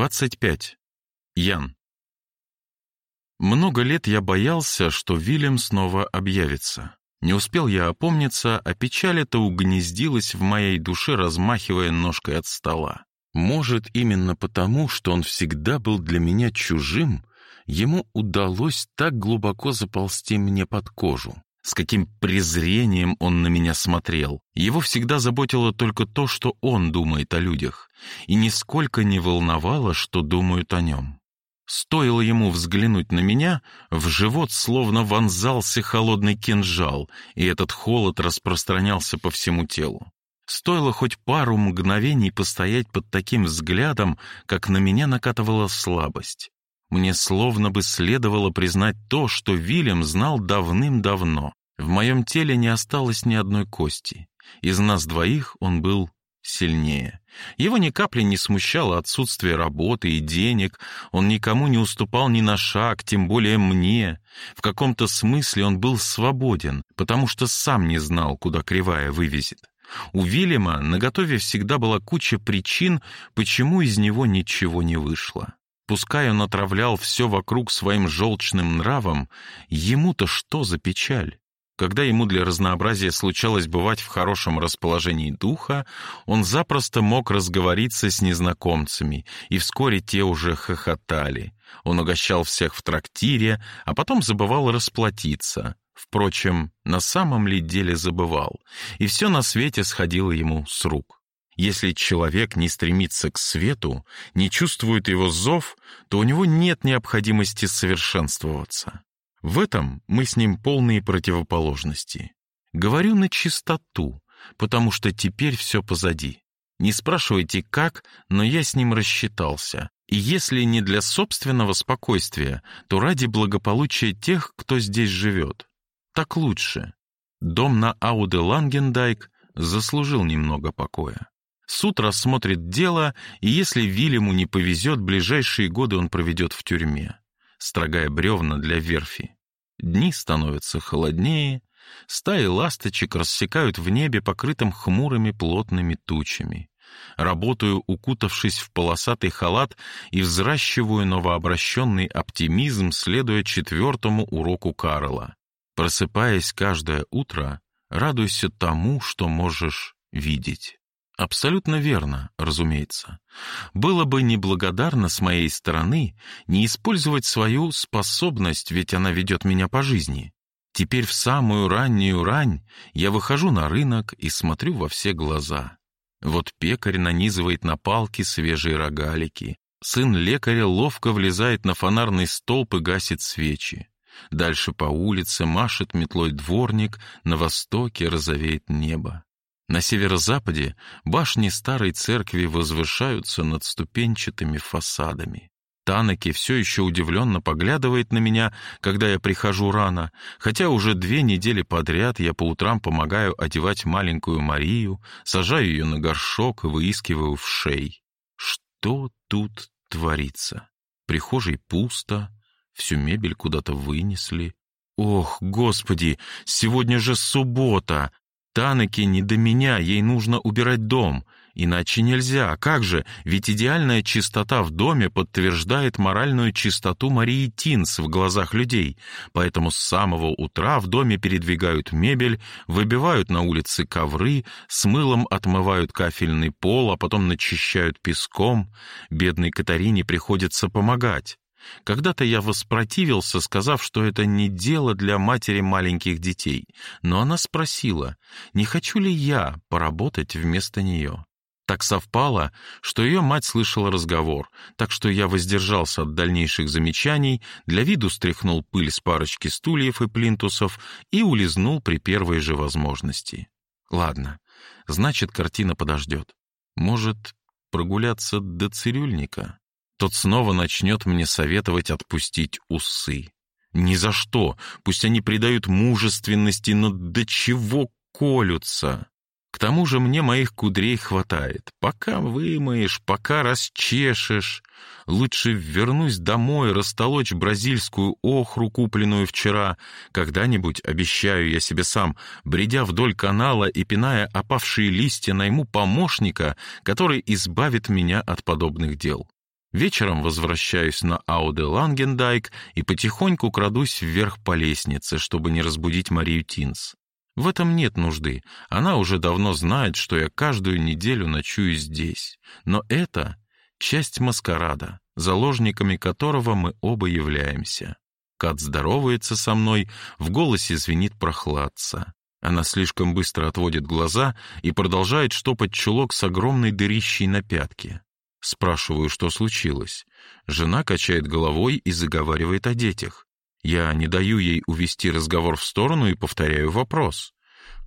25. Ян. Много лет я боялся, что Вильям снова объявится. Не успел я опомниться, а печаль эта угнездилась в моей душе, размахивая ножкой от стола. Может, именно потому, что он всегда был для меня чужим, ему удалось так глубоко заползти мне под кожу. С каким презрением он на меня смотрел. Его всегда заботило только то, что он думает о людях, и нисколько не волновало, что думают о нем. Стоило ему взглянуть на меня, в живот словно вонзался холодный кинжал, и этот холод распространялся по всему телу. Стоило хоть пару мгновений постоять под таким взглядом, как на меня накатывала слабость. Мне словно бы следовало признать то, что Вильям знал давным-давно. В моем теле не осталось ни одной кости. Из нас двоих он был сильнее. Его ни капли не смущало отсутствие работы и денег, он никому не уступал ни на шаг, тем более мне. В каком-то смысле он был свободен, потому что сам не знал, куда кривая вывезет. У Вильяма наготове всегда была куча причин, почему из него ничего не вышло. Пускай он отравлял все вокруг своим желчным нравом, ему-то что за печаль? Когда ему для разнообразия случалось бывать в хорошем расположении духа, он запросто мог разговориться с незнакомцами, и вскоре те уже хохотали. Он угощал всех в трактире, а потом забывал расплатиться. Впрочем, на самом ли деле забывал, и все на свете сходило ему с рук. Если человек не стремится к свету, не чувствует его зов, то у него нет необходимости совершенствоваться. В этом мы с ним полные противоположности. Говорю на чистоту, потому что теперь все позади. Не спрашивайте как, но я с ним рассчитался. И если не для собственного спокойствия, то ради благополучия тех, кто здесь живет. Так лучше. Дом на Ауде Лангендайк заслужил немного покоя. Суд рассмотрит дело, и если Вильяму не повезет, ближайшие годы он проведет в тюрьме, строгая бревна для верфи. Дни становятся холоднее, стаи ласточек рассекают в небе, покрытым хмурыми плотными тучами. Работаю, укутавшись в полосатый халат, и взращиваю новообращенный оптимизм, следуя четвертому уроку Карла. Просыпаясь каждое утро, радуйся тому, что можешь видеть. Абсолютно верно, разумеется. Было бы неблагодарно с моей стороны не использовать свою способность, ведь она ведет меня по жизни. Теперь в самую раннюю рань я выхожу на рынок и смотрю во все глаза. Вот пекарь нанизывает на палки свежие рогалики. Сын лекаря ловко влезает на фонарный столб и гасит свечи. Дальше по улице машет метлой дворник, на востоке розовеет небо. На северо-западе башни старой церкви возвышаются над ступенчатыми фасадами. Танаки все еще удивленно поглядывает на меня, когда я прихожу рано, хотя уже две недели подряд я по утрам помогаю одевать маленькую Марию, сажаю ее на горшок и выискиваю в шей. Что тут творится? Прихожей пусто, всю мебель куда-то вынесли. Ох, господи, сегодня же суббота, Танаке не до меня, ей нужно убирать дом. Иначе нельзя. Как же? Ведь идеальная чистота в доме подтверждает моральную чистоту Марии Тинс в глазах людей. Поэтому с самого утра в доме передвигают мебель, выбивают на улице ковры, с мылом отмывают кафельный пол, а потом начищают песком. Бедной Катарине приходится помогать. Когда-то я воспротивился, сказав, что это не дело для матери маленьких детей, но она спросила, не хочу ли я поработать вместо нее. Так совпало, что ее мать слышала разговор, так что я воздержался от дальнейших замечаний, для виду стряхнул пыль с парочки стульев и плинтусов и улизнул при первой же возможности. Ладно, значит, картина подождет. Может, прогуляться до цирюльника? Тот снова начнет мне советовать отпустить усы. Ни за что, пусть они придают мужественности, но до чего колются. К тому же мне моих кудрей хватает. Пока вымоешь, пока расчешешь. Лучше вернусь домой, растолочь бразильскую охру, купленную вчера. Когда-нибудь, обещаю я себе сам, бредя вдоль канала и пиная опавшие листья, найму помощника, который избавит меня от подобных дел. Вечером возвращаюсь на Ауде Лангендайк и потихоньку крадусь вверх по лестнице, чтобы не разбудить Марию Тинс. В этом нет нужды. Она уже давно знает, что я каждую неделю ночую здесь. Но это часть маскарада, заложниками которого мы оба являемся. Кат здоровается со мной, в голосе звенит прохладца. Она слишком быстро отводит глаза и продолжает штопать чулок с огромной дырищей на пятке. Спрашиваю, что случилось. Жена качает головой и заговаривает о детях. Я не даю ей увести разговор в сторону и повторяю вопрос.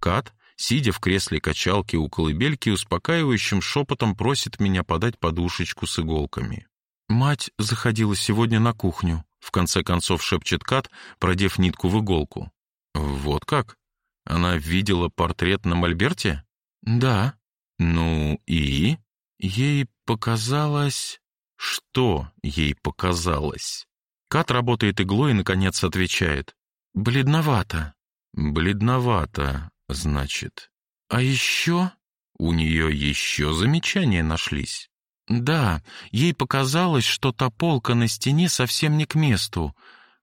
Кат, сидя в кресле качалки у колыбельки, успокаивающим шепотом просит меня подать подушечку с иголками. «Мать заходила сегодня на кухню», — в конце концов шепчет Кат, продев нитку в иголку. «Вот как? Она видела портрет на мольберте?» «Да». «Ну и?» Ей показалось... Что ей показалось? Кат работает иглой и, наконец, отвечает. «Бледновато». «Бледновато, значит. А еще...» У нее еще замечания нашлись. «Да, ей показалось, что та полка на стене совсем не к месту.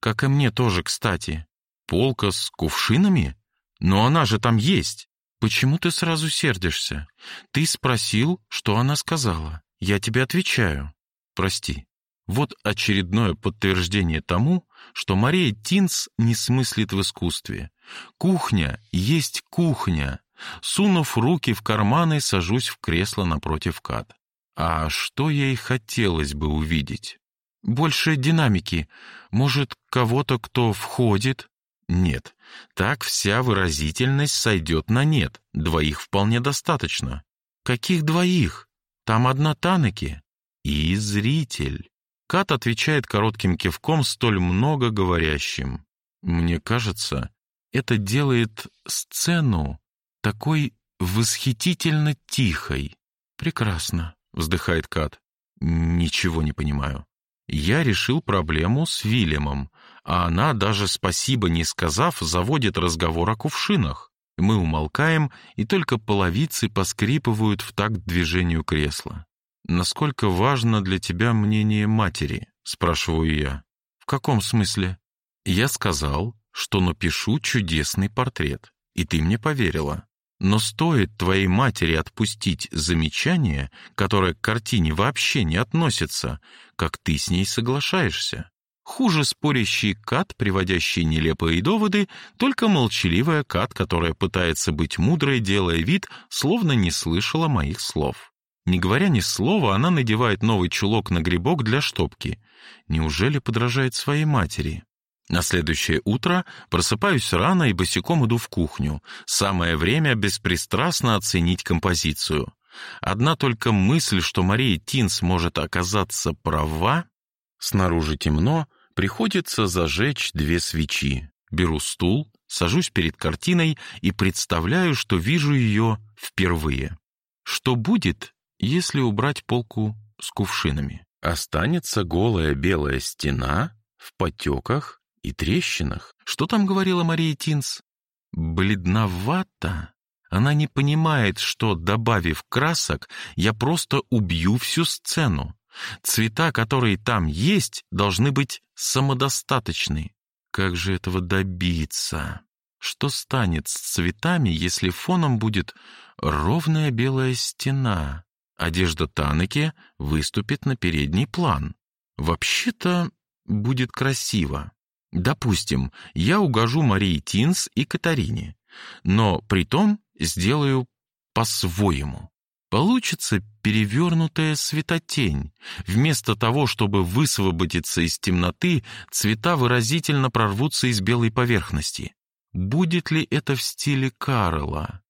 Как и мне тоже, кстати. Полка с кувшинами? Но она же там есть. Почему ты сразу сердишься? Ты спросил, что она сказала. Я тебе отвечаю. Прости. Вот очередное подтверждение тому, что Мария Тинс не смыслит в искусстве. Кухня есть кухня. Сунув руки в карманы, сажусь в кресло напротив Кат. А что ей хотелось бы увидеть? Больше динамики. Может, кого-то, кто входит? Нет. Так вся выразительность сойдет на нет. Двоих вполне достаточно. Каких двоих? Там одна Танеки. И зритель. Кат отвечает коротким кивком, столь много говорящим. Мне кажется, это делает сцену такой восхитительно тихой. Прекрасно, вздыхает Кат. Ничего не понимаю. Я решил проблему с Вильямом, а она, даже спасибо не сказав, заводит разговор о кувшинах. Мы умолкаем, и только половицы поскрипывают в такт движению кресла. «Насколько важно для тебя мнение матери?» — спрашиваю я. «В каком смысле?» Я сказал, что напишу чудесный портрет, и ты мне поверила. Но стоит твоей матери отпустить замечание, которое к картине вообще не относится, как ты с ней соглашаешься. Хуже спорящий кат, приводящий нелепые доводы, только молчаливая кат, которая пытается быть мудрой, делая вид, словно не слышала моих слов. Не говоря ни слова, она надевает новый чулок на грибок для штопки. Неужели подражает своей матери? На следующее утро просыпаюсь рано и босиком иду в кухню. Самое время беспристрастно оценить композицию. Одна только мысль, что Мария Тинс может оказаться права, снаружи темно, Приходится зажечь две свечи. Беру стул, сажусь перед картиной и представляю, что вижу ее впервые. Что будет, если убрать полку с кувшинами? Останется голая белая стена в потеках и трещинах. Что там говорила Мария Тинс? Бледновато. Она не понимает, что, добавив красок, я просто убью всю сцену. Цвета, которые там есть, должны быть самодостаточны. Как же этого добиться? Что станет с цветами, если фоном будет ровная белая стена? Одежда Танеки выступит на передний план. Вообще-то будет красиво. Допустим, я угожу Марии Тинс и Катарине, но при том сделаю по-своему. Получится перевернутая светотень. Вместо того, чтобы высвободиться из темноты, цвета выразительно прорвутся из белой поверхности. Будет ли это в стиле Карла?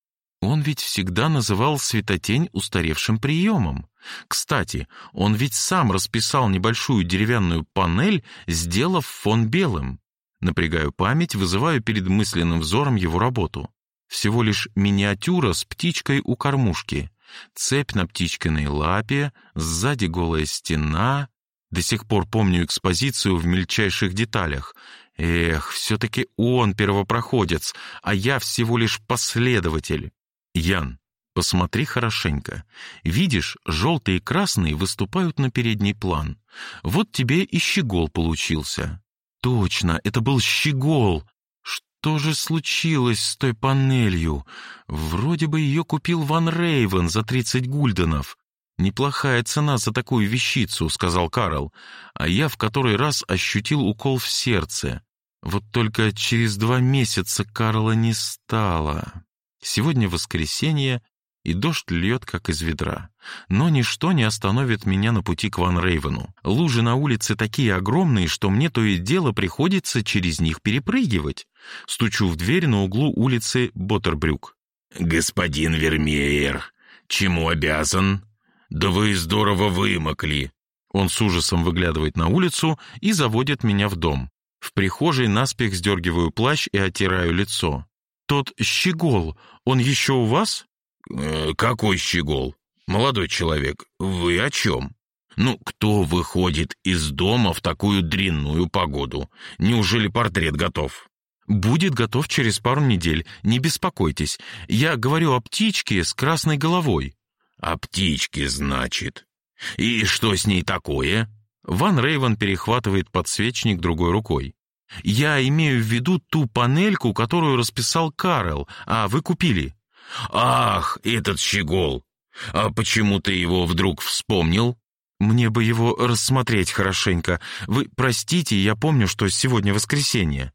Он ведь всегда называл светотень устаревшим приемом. Кстати, он ведь сам расписал небольшую деревянную панель, сделав фон белым. Напрягаю память, вызываю перед мысленным взором его работу. Всего лишь миниатюра с птичкой у кормушки цепь на птичкиной лапе, сзади голая стена. До сих пор помню экспозицию в мельчайших деталях. Эх, все-таки он первопроходец, а я всего лишь последователь. Ян, Посмотри хорошенько. Видишь, желтые и красные выступают на передний план. Вот тебе и щегол получился. Точно, это был щегол. Что же случилось с той панелью? Вроде бы ее купил Ван Рейвен за 30 гульденов. «Неплохая цена за такую вещицу», — сказал Карл, а я в который раз ощутил укол в сердце. Вот только через два месяца Карла не стало. Сегодня воскресенье, и дождь льет, как из ведра. Но ничто не остановит меня на пути к Ван Рейвену. Лужи на улице такие огромные, что мне то и дело приходится через них перепрыгивать. Стучу в дверь на углу улицы Боттербрюк. «Господин Вермеер, чему обязан?» «Да вы здорово вымокли!» Он с ужасом выглядывает на улицу и заводит меня в дом. В прихожей наспех сдергиваю плащ и оттираю лицо. «Тот щегол, он еще у вас?» э, «Какой щегол? Молодой человек, вы о чем?» «Ну, кто выходит из дома в такую дрянную погоду? Неужели портрет готов?» «Будет готов через пару недель, не беспокойтесь. Я говорю о птичке с красной головой». «О птичке, значит. И что с ней такое?» Ван Рейвен перехватывает подсвечник другой рукой. «Я имею в виду ту панельку, которую расписал Карл, а вы купили». «Ах, этот щегол! А почему ты его вдруг вспомнил?» «Мне бы его рассмотреть хорошенько. Вы простите, я помню, что сегодня воскресенье».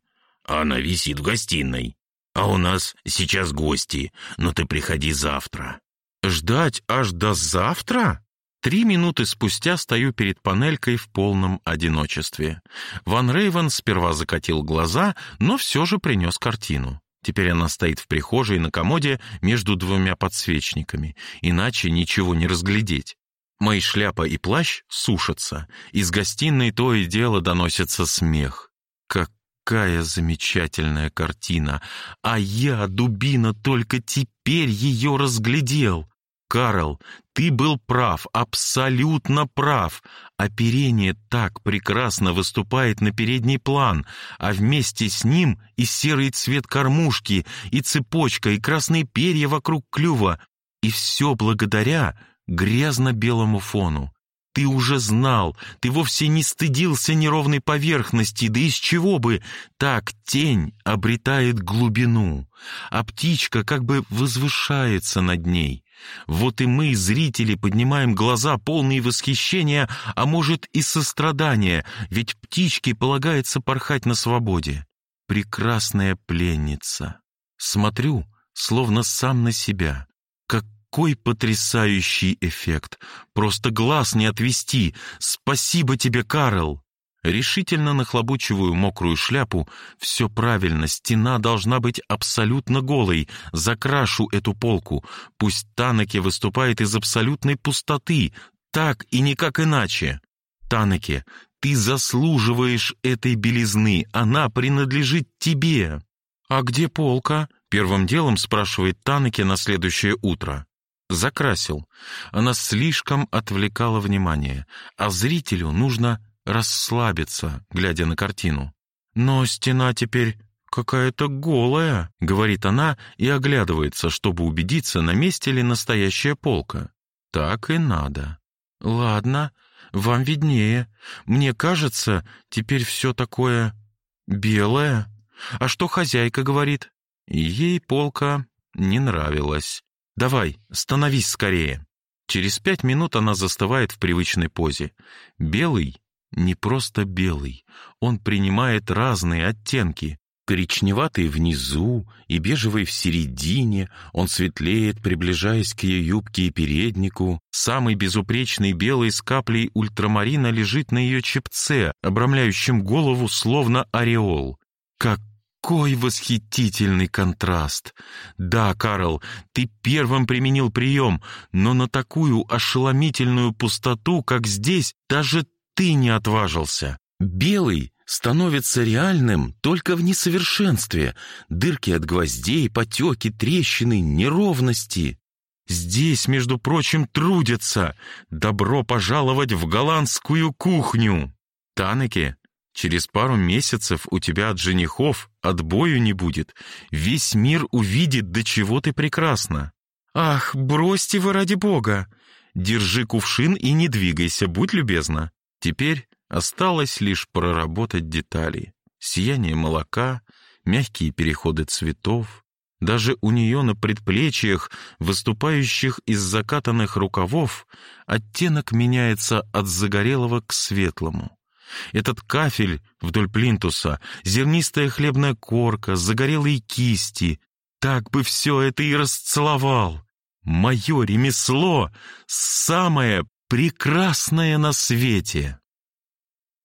«Она висит в гостиной. А у нас сейчас гости, но ты приходи завтра». «Ждать аж до завтра?» Три минуты спустя стою перед панелькой в полном одиночестве. Ван Рейвен сперва закатил глаза, но все же принес картину. Теперь она стоит в прихожей на комоде между двумя подсвечниками, иначе ничего не разглядеть. Мои шляпа и плащ сушатся. Из гостиной то и дело доносится смех. Какая замечательная картина! А я, дубина, только теперь ее разглядел. Карл, ты был прав, абсолютно прав. Оперение так прекрасно выступает на передний план, а вместе с ним и серый цвет кормушки, и цепочка, и красные перья вокруг клюва. И все благодаря грязно-белому фону. Ты уже знал, ты вовсе не стыдился неровной поверхности, да из чего бы? Так тень обретает глубину, а птичка как бы возвышается над ней. Вот и мы, зрители, поднимаем глаза, полные восхищения, а может и сострадания, ведь птичке полагается порхать на свободе. Прекрасная пленница. Смотрю, словно сам на себя. Какой потрясающий эффект! Просто глаз не отвести! Спасибо тебе, Карл! Решительно нахлобучиваю мокрую шляпу. Все правильно, стена должна быть абсолютно голой. Закрашу эту полку. Пусть Танеке выступает из абсолютной пустоты. Так и никак иначе. Танеке, ты заслуживаешь этой белизны. Она принадлежит тебе. А где полка? Первым делом спрашивает Танеке на следующее утро. Закрасил. Она слишком отвлекала внимание. А зрителю нужно расслабиться, глядя на картину. «Но стена теперь какая-то голая», — говорит она и оглядывается, чтобы убедиться, на месте ли настоящая полка. «Так и надо». «Ладно, вам виднее. Мне кажется, теперь все такое белое. А что хозяйка говорит?» Ей полка не нравилась. «Давай, становись скорее». Через пять минут она застывает в привычной позе. Белый не просто белый, он принимает разные оттенки. Коричневатый внизу и бежевый в середине, он светлеет, приближаясь к ее юбке и переднику. Самый безупречный белый с каплей ультрамарина лежит на ее чепце, обрамляющем голову словно ореол. Какой восхитительный контраст! Да, Карл, ты первым применил прием, но на такую ошеломительную пустоту, как здесь, даже ты не отважился. Белый становится реальным только в несовершенстве. Дырки от гвоздей, потеки, трещины, неровности. Здесь, между прочим, трудятся. Добро пожаловать в голландскую кухню. Танеке, через пару месяцев у тебя от женихов отбою не будет. Весь мир увидит, до чего ты прекрасна. «Ах, бросьте вы ради бога! Держи кувшин и не двигайся, будь любезна!» Теперь осталось лишь проработать детали. Сияние молока, мягкие переходы цветов. Даже у нее на предплечьях, выступающих из закатанных рукавов, оттенок меняется от загорелого к светлому. Этот кафель вдоль плинтуса, зернистая хлебная корка, загорелые кисти. Так бы все это и расцеловал. Мое ремесло самое прекрасное на свете.